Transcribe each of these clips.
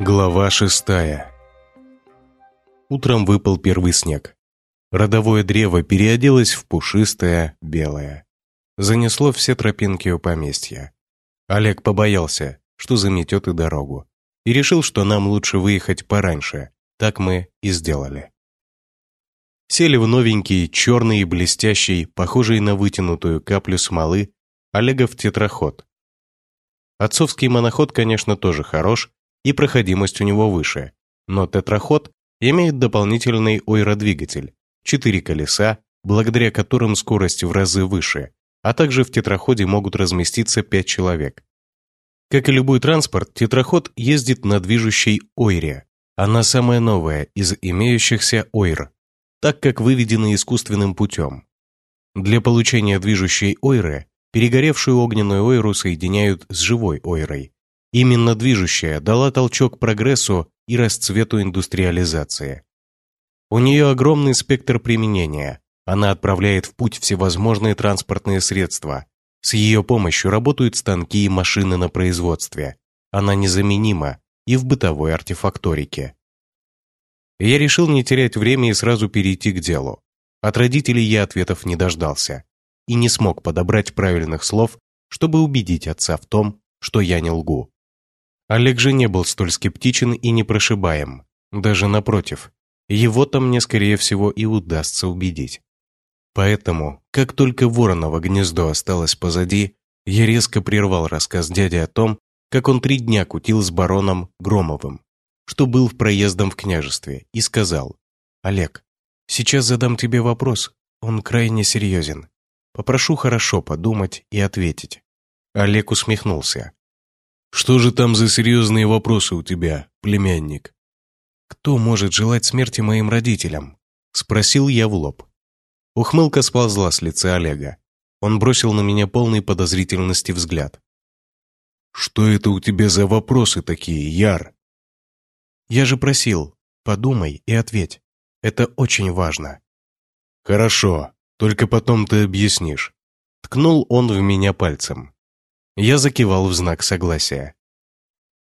Глава шестая Утром выпал первый снег. Родовое древо переоделось в пушистое, белое. Занесло все тропинки у поместья. Олег побоялся, что заметет и дорогу. И решил, что нам лучше выехать пораньше. Так мы и сделали. Сели в новенький, черный и блестящий, похожий на вытянутую каплю смолы, Олегов тетраход. Отцовский моноход, конечно, тоже хорош, и проходимость у него выше, но тетраход имеет дополнительный ойродвигатель, четыре колеса, благодаря которым скорость в разы выше, а также в тетраходе могут разместиться пять человек. Как и любой транспорт, тетраход ездит на движущей ойре. Она самая новая из имеющихся ойр, так как выведены искусственным путем. Для получения движущей ойры перегоревшую огненную ойру соединяют с живой ойрой. Именно движущая дала толчок прогрессу и расцвету индустриализации. У нее огромный спектр применения. Она отправляет в путь всевозможные транспортные средства. С ее помощью работают станки и машины на производстве. Она незаменима и в бытовой артефакторике. Я решил не терять время и сразу перейти к делу. От родителей я ответов не дождался и не смог подобрать правильных слов, чтобы убедить отца в том, что я не лгу. Олег же не был столь скептичен и непрошибаем. Даже напротив, его-то мне, скорее всего, и удастся убедить. Поэтому, как только вороново гнездо осталось позади, я резко прервал рассказ дяди о том, как он три дня кутил с бароном Громовым что был в проездом в княжестве, и сказал, «Олег, сейчас задам тебе вопрос, он крайне серьезен. Попрошу хорошо подумать и ответить». Олег усмехнулся. «Что же там за серьезные вопросы у тебя, племянник?» «Кто может желать смерти моим родителям?» Спросил я в лоб. Ухмылка сползла с лица Олега. Он бросил на меня полный подозрительности взгляд. «Что это у тебя за вопросы такие, Яр?» Я же просил, подумай и ответь. Это очень важно. Хорошо, только потом ты объяснишь. Ткнул он в меня пальцем. Я закивал в знак согласия.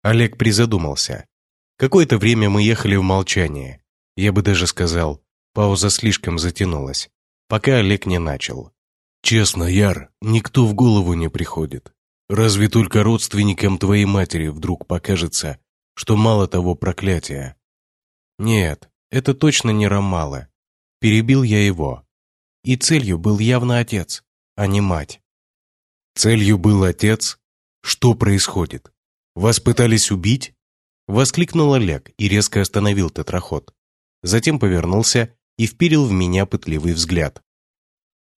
Олег призадумался. Какое-то время мы ехали в молчании. Я бы даже сказал, пауза слишком затянулась, пока Олег не начал. «Честно, Яр, никто в голову не приходит. Разве только родственникам твоей матери вдруг покажется, что мало того проклятия. Нет, это точно не Ромалы. Перебил я его. И целью был явно отец, а не мать. Целью был отец? Что происходит? Вас пытались убить? Воскликнул Олег и резко остановил тетраход. Затем повернулся и вперил в меня пытливый взгляд.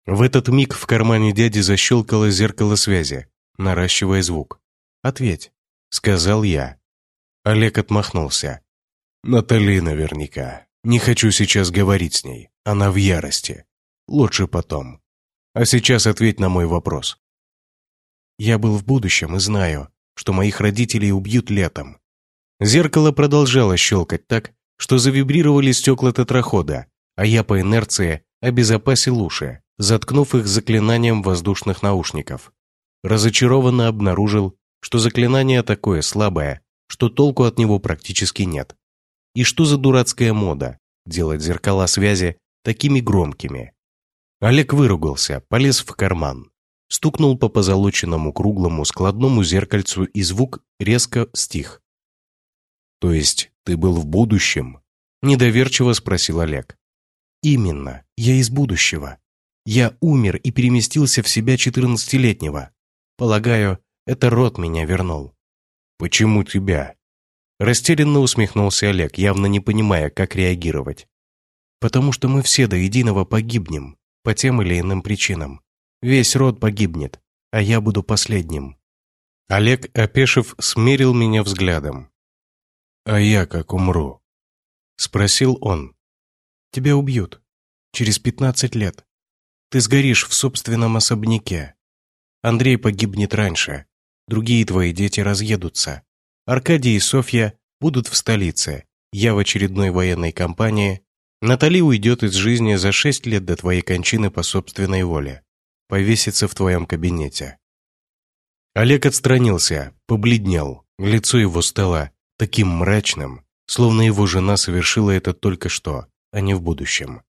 В этот миг в кармане дяди защелкало зеркало связи, наращивая звук. «Ответь», — сказал я. Олег отмахнулся. «Натали наверняка. Не хочу сейчас говорить с ней. Она в ярости. Лучше потом. А сейчас ответь на мой вопрос». Я был в будущем и знаю, что моих родителей убьют летом. Зеркало продолжало щелкать так, что завибрировали стекла тетрахода, а я по инерции обезопасил уши, заткнув их заклинанием воздушных наушников. Разочарованно обнаружил, что заклинание такое слабое, что толку от него практически нет. И что за дурацкая мода делать зеркала связи такими громкими? Олег выругался, полез в карман, стукнул по позолоченному круглому складному зеркальцу и звук резко стих. «То есть ты был в будущем?» – недоверчиво спросил Олег. «Именно, я из будущего. Я умер и переместился в себя четырнадцатилетнего. Полагаю, это род меня вернул. «Почему тебя?» Растерянно усмехнулся Олег, явно не понимая, как реагировать. «Потому что мы все до единого погибнем, по тем или иным причинам. Весь род погибнет, а я буду последним». Олег, опешив, смерил меня взглядом. «А я как умру?» Спросил он. «Тебя убьют. Через пятнадцать лет. Ты сгоришь в собственном особняке. Андрей погибнет раньше, Другие твои дети разъедутся. Аркадий и Софья будут в столице. Я в очередной военной кампании. Натали уйдет из жизни за шесть лет до твоей кончины по собственной воле. Повесится в твоем кабинете. Олег отстранился, побледнел. Лицо его стало таким мрачным, словно его жена совершила это только что, а не в будущем.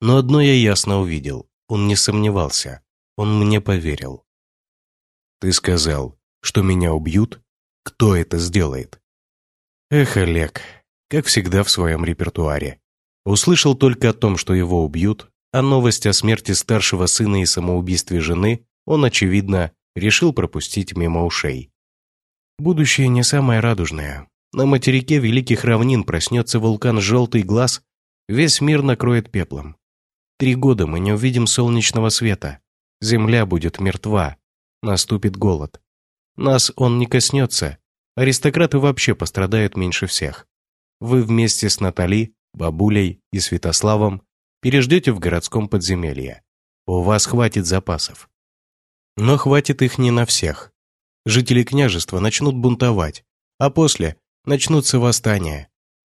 Но одно я ясно увидел. Он не сомневался. Он мне поверил. «Ты сказал, что меня убьют? Кто это сделает?» Эх, Олег, как всегда в своем репертуаре. Услышал только о том, что его убьют, а новость о смерти старшего сына и самоубийстве жены он, очевидно, решил пропустить мимо ушей. Будущее не самое радужное. На материке Великих Равнин проснется вулкан Желтый Глаз, весь мир накроет пеплом. Три года мы не увидим солнечного света. Земля будет мертва. Наступит голод. Нас он не коснется. Аристократы вообще пострадают меньше всех. Вы вместе с Натали, бабулей и Святославом переждете в городском подземелье. У вас хватит запасов. Но хватит их не на всех. Жители княжества начнут бунтовать, а после начнутся восстания.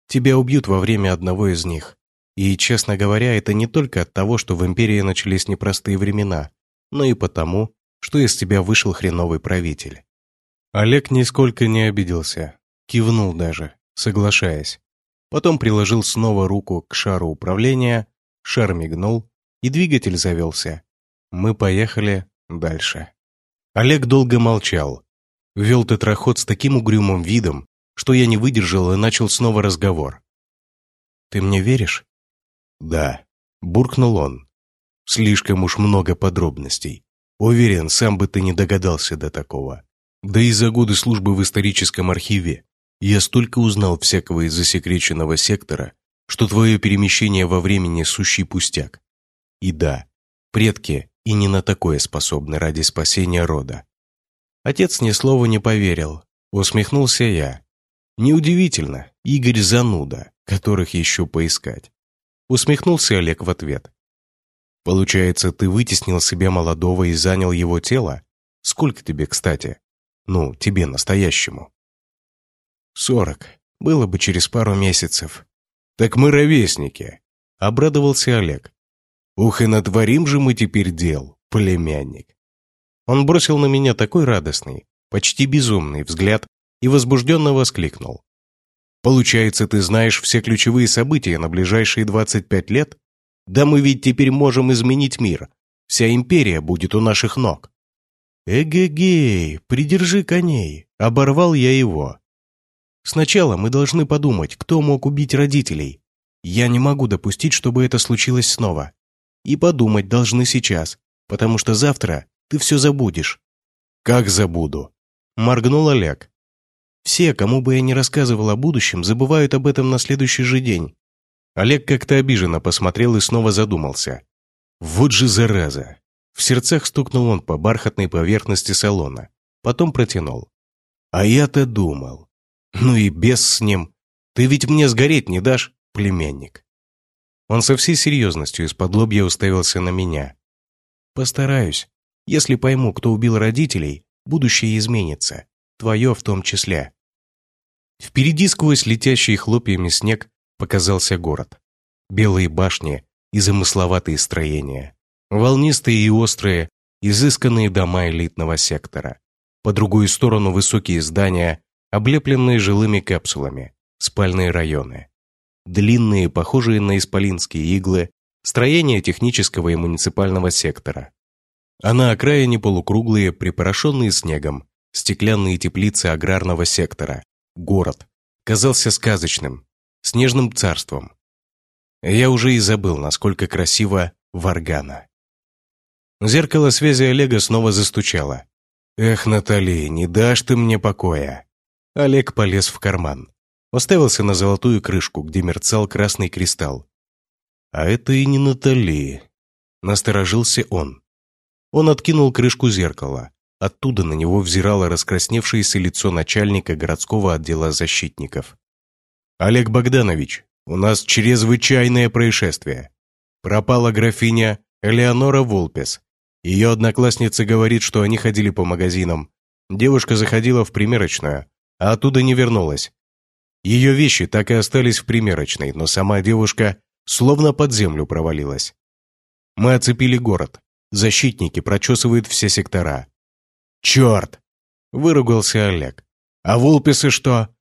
Тебя убьют во время одного из них. И, честно говоря, это не только от того, что в империи начались непростые времена, но и потому, что из тебя вышел хреновый правитель. Олег нисколько не обиделся, кивнул даже, соглашаясь. Потом приложил снова руку к шару управления, шар мигнул, и двигатель завелся. Мы поехали дальше. Олег долго молчал. Вел тетраход с таким угрюмым видом, что я не выдержал и начал снова разговор. «Ты мне веришь?» «Да», — буркнул он. «Слишком уж много подробностей. Уверен, сам бы ты не догадался до такого. Да и за годы службы в историческом архиве я столько узнал всякого из засекреченного сектора, что твое перемещение во времени сущий пустяк. И да, предки и не на такое способны ради спасения рода. Отец ни слова не поверил, усмехнулся я. Неудивительно, Игорь зануда, которых еще поискать. Усмехнулся Олег в ответ. Получается, ты вытеснил себя молодого и занял его тело? Сколько тебе, кстати? Ну, тебе настоящему. Сорок. Было бы через пару месяцев. Так мы ровесники. Обрадовался Олег. Ух, и натворим же мы теперь дел, племянник. Он бросил на меня такой радостный, почти безумный взгляд и возбужденно воскликнул. «Получается, ты знаешь все ключевые события на ближайшие 25 лет? Да мы ведь теперь можем изменить мир. Вся империя будет у наших ног». «Эгегей, придержи коней», — оборвал я его. «Сначала мы должны подумать, кто мог убить родителей. Я не могу допустить, чтобы это случилось снова. И подумать должны сейчас, потому что завтра ты все забудешь». «Как забуду?» – моргнул Олег. «Все, кому бы я ни рассказывал о будущем, забывают об этом на следующий же день». Олег как-то обиженно посмотрел и снова задумался. «Вот же зараза!» В сердцах стукнул он по бархатной поверхности салона, потом протянул. «А я-то думал. Ну и без с ним. Ты ведь мне сгореть не дашь, племянник?» Он со всей серьезностью из-под лобья уставился на меня. «Постараюсь. Если пойму, кто убил родителей, будущее изменится. Твое в том числе». Впереди сквозь летящий хлопьями снег показался город. Белые башни и замысловатые строения. Волнистые и острые, изысканные дома элитного сектора. По другую сторону высокие здания, облепленные жилыми капсулами, спальные районы длинные, похожие на исполинские иглы, строения технического и муниципального сектора. А на окраине полукруглые, припорошенные снегом, стеклянные теплицы аграрного сектора. Город. Казался сказочным, снежным царством. Я уже и забыл, насколько красиво Варгана. Зеркало связи Олега снова застучало. «Эх, Натали, не дашь ты мне покоя!» Олег полез в карман уставился на золотую крышку, где мерцал красный кристалл. «А это и не Натали», — насторожился он. Он откинул крышку зеркала. Оттуда на него взирало раскрасневшееся лицо начальника городского отдела защитников. «Олег Богданович, у нас чрезвычайное происшествие. Пропала графиня Элеонора Волпес. Ее одноклассница говорит, что они ходили по магазинам. Девушка заходила в примерочную, а оттуда не вернулась. Ее вещи так и остались в примерочной, но сама девушка словно под землю провалилась. Мы оцепили город. Защитники прочесывают все сектора. «Черт!» Выругался Олег. «А вулписы что?»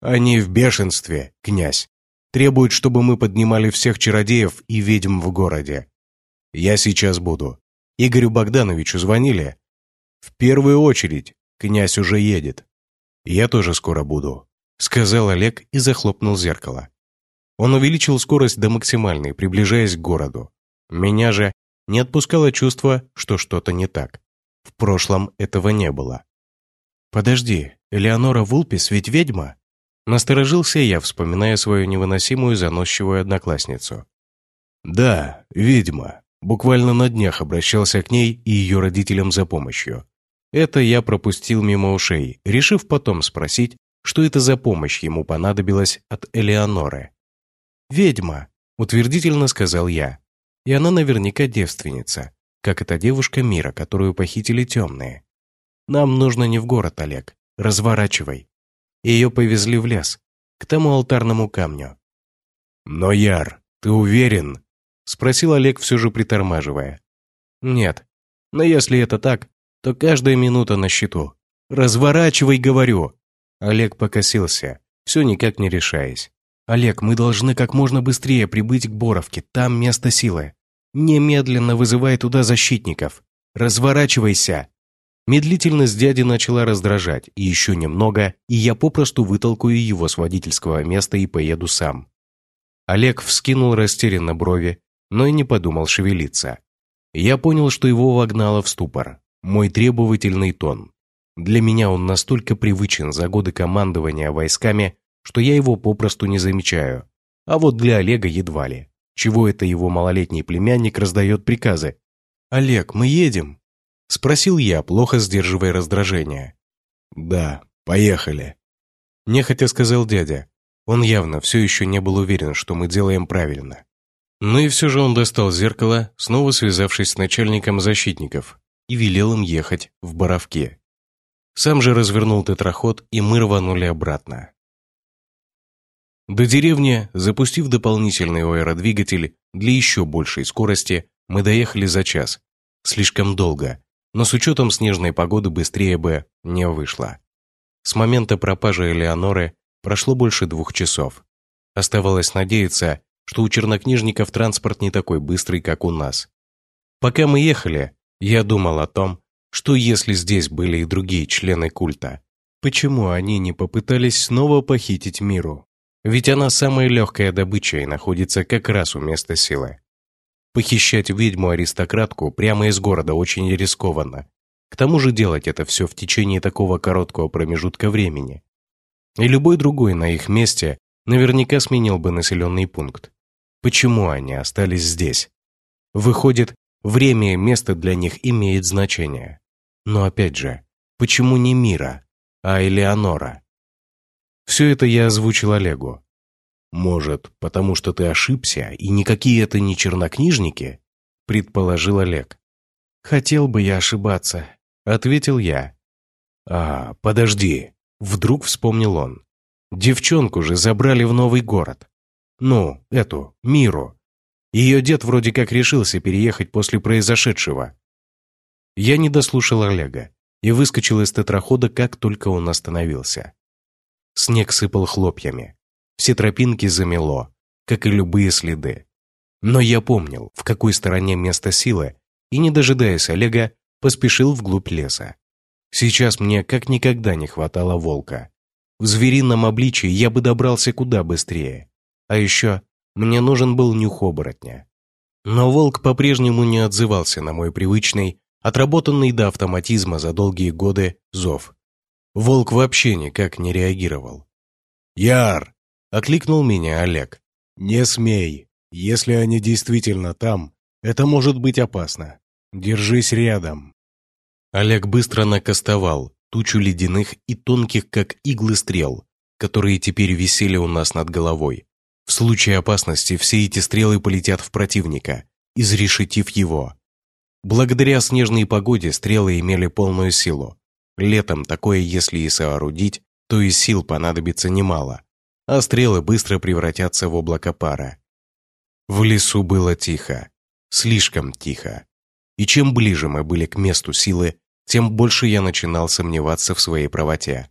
«Они в бешенстве, князь. Требуют, чтобы мы поднимали всех чародеев и ведьм в городе. Я сейчас буду. Игорю Богдановичу звонили?» «В первую очередь. Князь уже едет. Я тоже скоро буду», — сказал Олег и захлопнул зеркало. Он увеличил скорость до максимальной, приближаясь к городу. Меня же не отпускало чувство, что что-то не так. В прошлом этого не было. «Подожди, Элеонора Вулпис ведь ведьма?» Насторожился я, вспоминая свою невыносимую заносчивую одноклассницу. «Да, ведьма. Буквально на днях обращался к ней и ее родителям за помощью. Это я пропустил мимо ушей, решив потом спросить, что это за помощь ему понадобилась от Элеоноры. «Ведьма», — утвердительно сказал я. «И она наверняка девственница, как эта девушка Мира, которую похитили темные. Нам нужно не в город, Олег. Разворачивай. Ее повезли в лес, к тому алтарному камню. «Но, Яр, ты уверен?» — спросил Олег, все же притормаживая. «Нет. Но если это так, то каждая минута на счету. Разворачивай, говорю!» Олег покосился, все никак не решаясь. «Олег, мы должны как можно быстрее прибыть к Боровке, там место силы. Немедленно вызывай туда защитников. Разворачивайся!» Медлительность дяди начала раздражать, и еще немного, и я попросту вытолкаю его с водительского места и поеду сам. Олег вскинул растерянно брови, но и не подумал шевелиться. Я понял, что его вогнало в ступор. Мой требовательный тон. Для меня он настолько привычен за годы командования войсками, что я его попросту не замечаю. А вот для Олега едва ли. Чего это его малолетний племянник раздает приказы? «Олег, мы едем!» Спросил я, плохо сдерживая раздражение. «Да, поехали», – нехотя сказал дядя. Он явно все еще не был уверен, что мы делаем правильно. Ну и все же он достал зеркало, снова связавшись с начальником защитников, и велел им ехать в Боровке. Сам же развернул тетраход, и мы рванули обратно. До деревни, запустив дополнительный аэродвигатель для еще большей скорости, мы доехали за час. Слишком долго, но с учетом снежной погоды быстрее бы не вышло. С момента пропажи Элеоноры прошло больше двух часов. Оставалось надеяться, что у чернокнижников транспорт не такой быстрый, как у нас. Пока мы ехали, я думал о том, что если здесь были и другие члены культа, почему они не попытались снова похитить миру? Ведь она самая легкая добыча и находится как раз у места силы. Похищать ведьму-аристократку прямо из города очень рискованно. К тому же делать это все в течение такого короткого промежутка времени. И любой другой на их месте наверняка сменил бы населенный пункт. Почему они остались здесь? Выходит, время и место для них имеет значение. Но опять же, почему не Мира, а Элеонора? Все это я озвучил Олегу, «Может, потому что ты ошибся, и никакие это не чернокнижники?» – предположил Олег. «Хотел бы я ошибаться», – ответил я. «А, подожди», – вдруг вспомнил он. «Девчонку же забрали в новый город. Ну, эту, Миру. Ее дед вроде как решился переехать после произошедшего». Я не дослушал Олега и выскочил из тетрахода, как только он остановился. Снег сыпал хлопьями. Все тропинки замело, как и любые следы. Но я помнил, в какой стороне место силы, и, не дожидаясь Олега, поспешил вглубь леса. Сейчас мне как никогда не хватало волка. В зверином обличии я бы добрался куда быстрее. А еще мне нужен был нюх оборотня. Но волк по-прежнему не отзывался на мой привычный, отработанный до автоматизма за долгие годы, зов. Волк вообще никак не реагировал. «Яр, Окликнул меня Олег. «Не смей. Если они действительно там, это может быть опасно. Держись рядом». Олег быстро накастовал тучу ледяных и тонких, как иглы стрел, которые теперь висели у нас над головой. В случае опасности все эти стрелы полетят в противника, изрешетив его. Благодаря снежной погоде стрелы имели полную силу. Летом такое, если и соорудить, то и сил понадобится немало а стрелы быстро превратятся в облако пара. В лесу было тихо, слишком тихо. И чем ближе мы были к месту силы, тем больше я начинал сомневаться в своей правоте.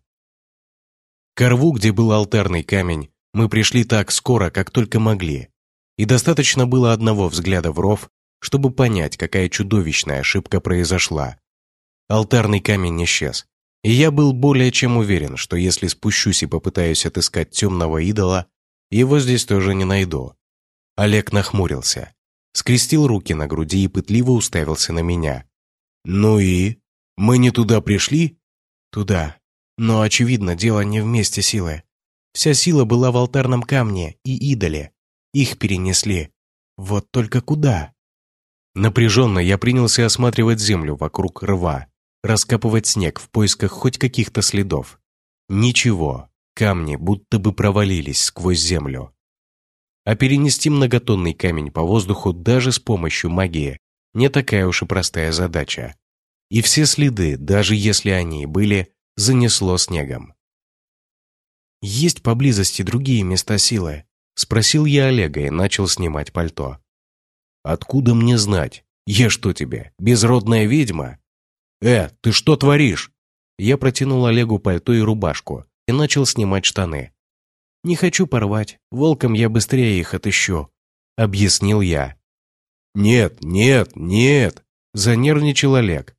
К рву, где был алтарный камень, мы пришли так скоро, как только могли. И достаточно было одного взгляда в ров, чтобы понять, какая чудовищная ошибка произошла. Алтарный камень исчез, и я был более чем уверен, что если спущусь и попытаюсь отыскать темного идола, его здесь тоже не найду. Олег нахмурился, скрестил руки на груди и пытливо уставился на меня. «Ну и? Мы не туда пришли?» «Туда. Но, очевидно, дело не вместе силы. Вся сила была в алтарном камне и идоле. Их перенесли. Вот только куда?» Напряженно я принялся осматривать землю вокруг рва, раскапывать снег в поисках хоть каких-то следов. Ничего, камни будто бы провалились сквозь землю. А перенести многотонный камень по воздуху даже с помощью магии не такая уж и простая задача. И все следы, даже если они и были, занесло снегом. «Есть поблизости другие места силы?» – спросил я Олега и начал снимать пальто. «Откуда мне знать? Я что тебе, безродная ведьма?» «Э, ты что творишь?» Я протянул Олегу пальто и рубашку и начал снимать штаны. «Не хочу порвать, волком я быстрее их отыщу», — объяснил я. «Нет, нет, нет», — занервничал Олег.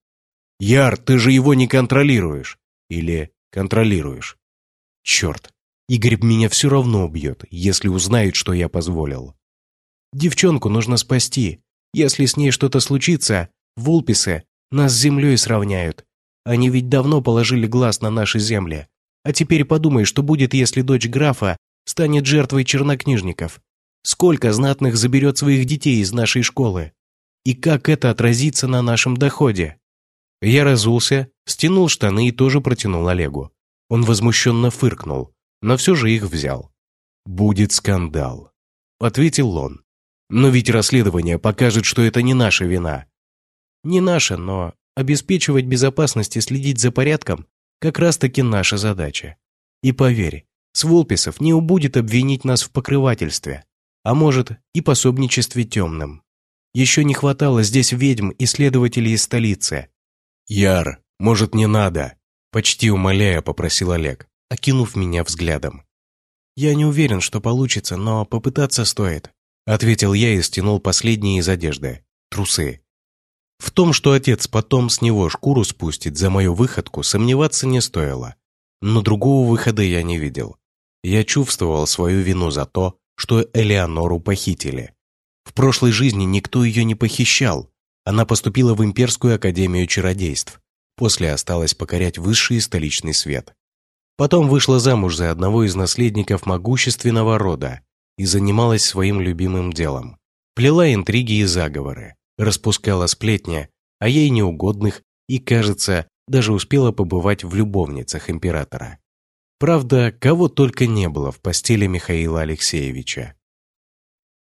«Яр, ты же его не контролируешь. Или контролируешь. Черт, Игорь меня все равно убьет, если узнает, что я позволил. Девчонку нужно спасти. Если с ней что-то случится, вулписы нас с землей сравняют. Они ведь давно положили глаз на наши земли. А теперь подумай, что будет, если дочь графа станет жертвой чернокнижников. Сколько знатных заберет своих детей из нашей школы? И как это отразится на нашем доходе? Я разулся, стянул штаны и тоже протянул Олегу. Он возмущенно фыркнул, но все же их взял. «Будет скандал», — ответил он. «Но ведь расследование покажет, что это не наша вина». «Не наша, но обеспечивать безопасность и следить за порядком как раз-таки наша задача. И поверь, Сволписов не убудет обвинить нас в покрывательстве, а может и пособничестве темным. Еще не хватало здесь ведьм и следователей из столицы. «Яр, может, не надо?» Почти умоляя, попросил Олег, окинув меня взглядом. «Я не уверен, что получится, но попытаться стоит», ответил я и стянул последние из одежды, трусы. В том, что отец потом с него шкуру спустит за мою выходку, сомневаться не стоило. Но другого выхода я не видел. Я чувствовал свою вину за то, что Элеонору похитили. В прошлой жизни никто ее не похищал. Она поступила в Имперскую Академию Чародейств. После осталась покорять высший столичный свет. Потом вышла замуж за одного из наследников могущественного рода и занималась своим любимым делом. Плела интриги и заговоры распускала сплетни о ей неугодных и, кажется, даже успела побывать в любовницах императора. Правда, кого только не было в постели Михаила Алексеевича.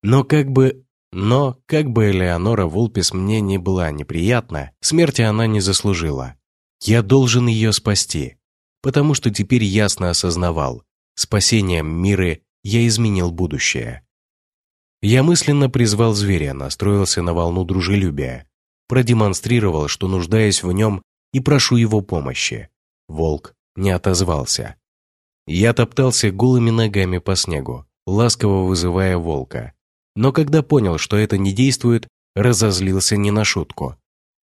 Но как бы... Но, как бы Элеонора Вулпис мне не была неприятна, смерти она не заслужила. Я должен ее спасти, потому что теперь ясно осознавал, спасением Миры я изменил будущее. Я мысленно призвал зверя, настроился на волну дружелюбия, продемонстрировал, что нуждаюсь в нем и прошу его помощи. Волк не отозвался. Я топтался голыми ногами по снегу, ласково вызывая волка. Но когда понял, что это не действует, разозлился не на шутку.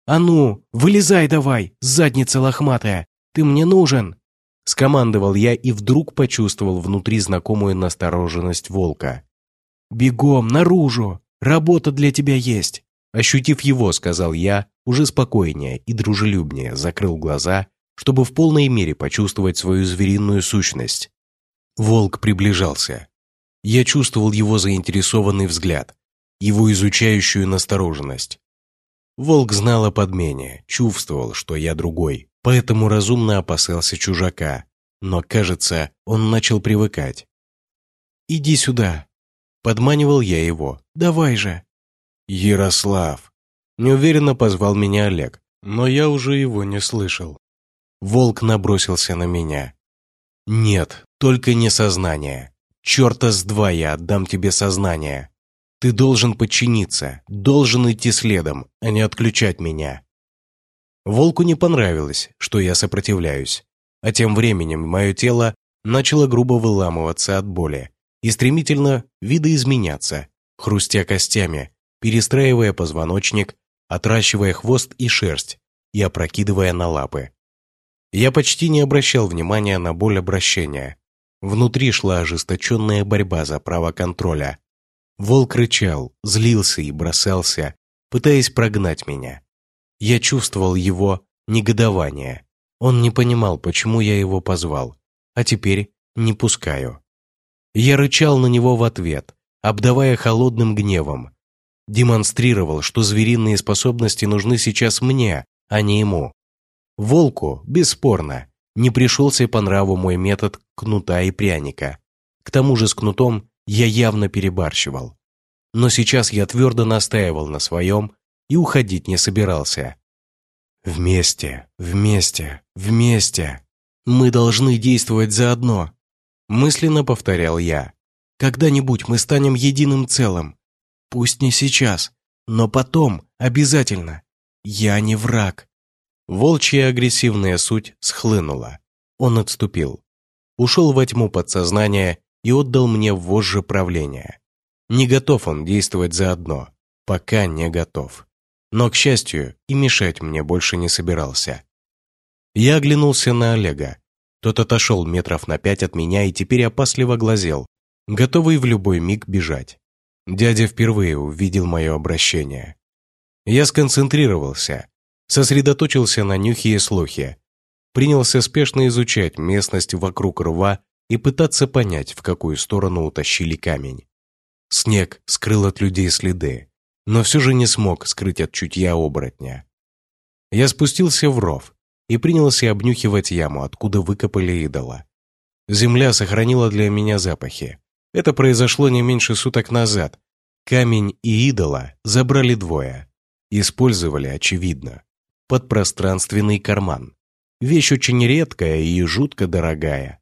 «А ну, вылезай давай, задница лохматая! Ты мне нужен!» Скомандовал я и вдруг почувствовал внутри знакомую настороженность волка. «Бегом, наружу! Работа для тебя есть!» Ощутив его, сказал я, уже спокойнее и дружелюбнее, закрыл глаза, чтобы в полной мере почувствовать свою звериную сущность. Волк приближался. Я чувствовал его заинтересованный взгляд, его изучающую настороженность. Волк знал о подмене, чувствовал, что я другой, поэтому разумно опасался чужака, но, кажется, он начал привыкать. «Иди сюда», Подманивал я его. «Давай же!» «Ярослав!» Неуверенно позвал меня Олег, но я уже его не слышал. Волк набросился на меня. «Нет, только не сознание. Черта с два я отдам тебе сознание. Ты должен подчиниться, должен идти следом, а не отключать меня». Волку не понравилось, что я сопротивляюсь, а тем временем мое тело начало грубо выламываться от боли и стремительно видоизменяться, хрустя костями, перестраивая позвоночник, отращивая хвост и шерсть и опрокидывая на лапы. Я почти не обращал внимания на боль обращения. Внутри шла ожесточенная борьба за право контроля. Волк рычал, злился и бросался, пытаясь прогнать меня. Я чувствовал его негодование. Он не понимал, почему я его позвал, а теперь не пускаю. Я рычал на него в ответ, обдавая холодным гневом. Демонстрировал, что звериные способности нужны сейчас мне, а не ему. Волку, бесспорно, не пришелся по нраву мой метод кнута и пряника. К тому же с кнутом я явно перебарщивал. Но сейчас я твердо настаивал на своем и уходить не собирался. Вместе, вместе, вместе. Мы должны действовать заодно. Мысленно повторял я. Когда-нибудь мы станем единым целым. Пусть не сейчас, но потом обязательно. Я не враг. Волчья агрессивная суть схлынула. Он отступил. Ушел во тьму подсознания и отдал мне вожжи правления. Не готов он действовать заодно. Пока не готов. Но, к счастью, и мешать мне больше не собирался. Я оглянулся на Олега. Тот отошел метров на пять от меня и теперь опасливо глазел, готовый в любой миг бежать. Дядя впервые увидел мое обращение. Я сконцентрировался, сосредоточился на нюхе и слухе, принялся спешно изучать местность вокруг рва и пытаться понять, в какую сторону утащили камень. Снег скрыл от людей следы, но все же не смог скрыть от чутья оборотня. Я спустился в ров, и принялся обнюхивать яму, откуда выкопали идола. Земля сохранила для меня запахи. Это произошло не меньше суток назад. Камень и идола забрали двое. Использовали, очевидно, под пространственный карман. Вещь очень редкая и жутко дорогая.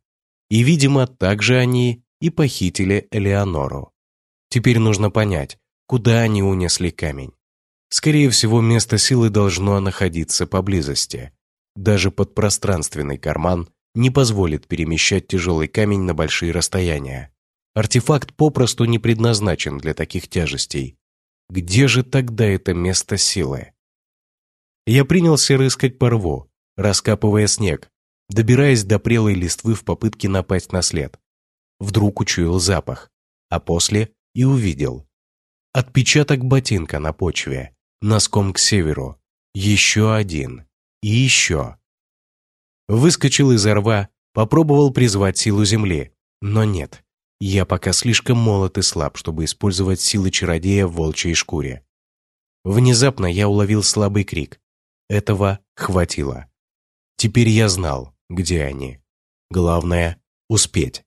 И, видимо, также они и похитили Элеонору. Теперь нужно понять, куда они унесли камень. Скорее всего, место силы должно находиться поблизости. Даже подпространственный карман не позволит перемещать тяжелый камень на большие расстояния. Артефакт попросту не предназначен для таких тяжестей. Где же тогда это место силы? Я принялся рыскать по рву, раскапывая снег, добираясь до прелой листвы в попытке напасть на след. Вдруг учуял запах, а после и увидел. Отпечаток ботинка на почве, носком к северу. Еще один. И еще. Выскочил из рва, попробовал призвать силу земли, но нет. Я пока слишком молод и слаб, чтобы использовать силы чародея в волчьей шкуре. Внезапно я уловил слабый крик. Этого хватило. Теперь я знал, где они. Главное — успеть.